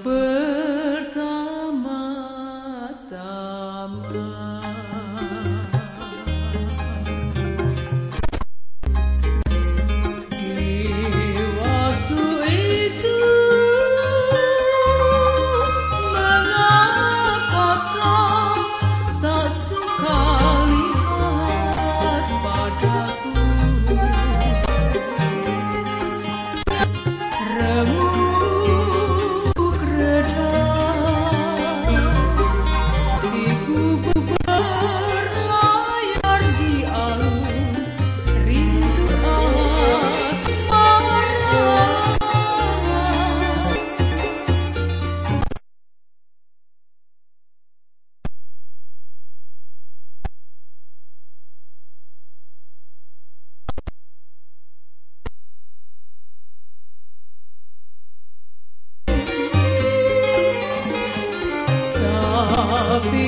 peur.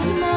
Sia